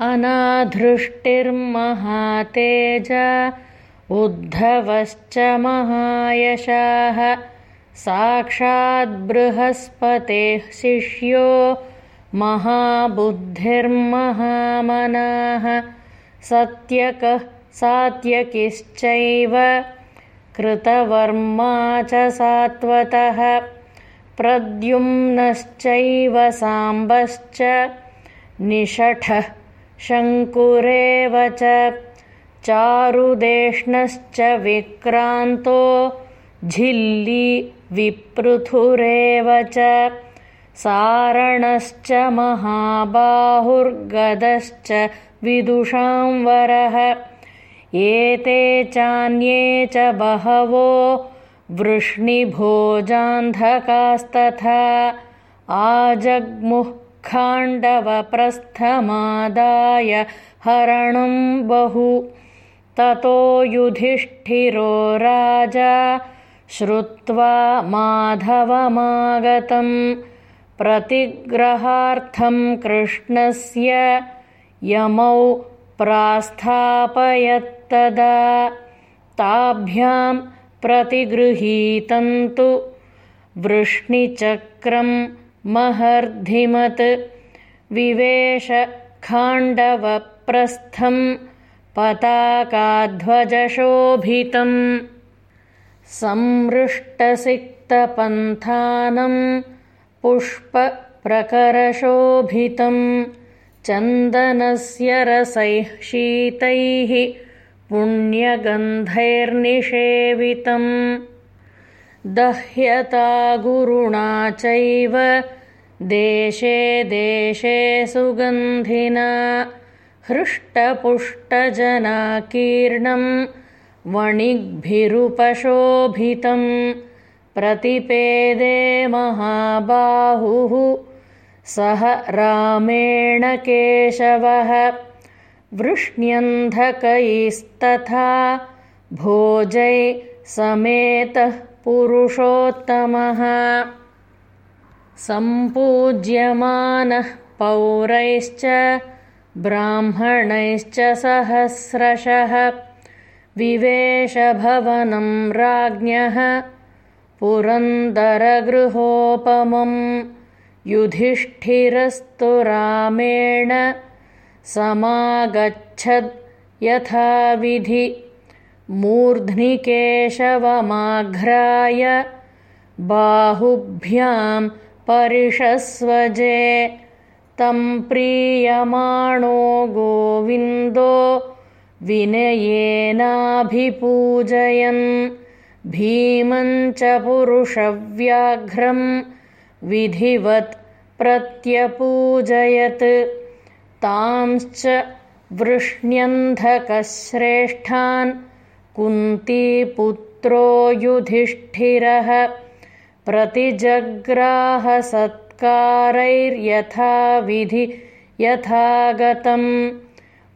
अनाधृष्टिर्महातेज उद्धवश्च महायशाः। साक्षाद्बृहस्पतेः शिष्यो महाबुद्धिर्महामनाः। सत्यकः सात्यकिश्चैव कृतवर्मा च सात्वतः। प्रद्युम्नश्चैव साम्बश्च निषठः शङ्कुरेव च चारुदेष्णश्च विक्रान्तो झिल्ली विपृथुरेव च सारणश्च महाबाहुर्गदश्च विदुषां वरः। एते चान्ये च बहवो वृष्णिभोजान्धकास्तथा। आजग्मुः खाण्डवप्रस्थमादाय हरणं बहु ततो युधिष्ठिरो राजा श्रुत्वा माधवमागतं प्रतिग्रहार्थं कृष्णस्य यमौ प्रास्थापयत्तदा ताभ्यां प्रतिगृहीतन्तु वृष्णिचक्रं महर्धिमत् विवेशखाण्डवप्रस्थं पताकाध्वजशोभितम् संमृष्टसिक्तपन्थानं पुष्पप्रकरशोभितं चन्दनस्य रसैः शीतैः पुण्यगन्धैर्निषेवितम् दह्यता गुरुणा चैव। देशे देशे सुगन्धिना। हृष्टपुष्टजनाकीर्णं वणिग्भिरुपशोभितं। प्रतिपेदे महाबाहुः। सह रामेण केशवः। वृष्ण्यन्धकैस्तथा। भोजै समेतः पुरुषोत्तमः। सम्पूज्यमानः पौरैश्च ब्राह्मणैश्च सहस्रशः। विवेशभवनं राज्ञः पुरन्दरगृहोपमं युधिष्ठिरस्तु रामेण। समागच्छद् यथाविधि मूर्ध्निकेशवमाघ्राय बाहुभ्यां परिषस्वजे तं प्रीयमाणो गोविन्दो विनयेनाभिपूजयन् भीमं च पुरुषव्याघ्रं विधिवत् प्रत्यपूजयत् तांश्च वृष्ण्यन्धकश्रेष्ठान् कुन्तीपुत्रो युधिष्ठिरः प्रतिजग्राहसत्कारैर्यथाविधि यथागतम्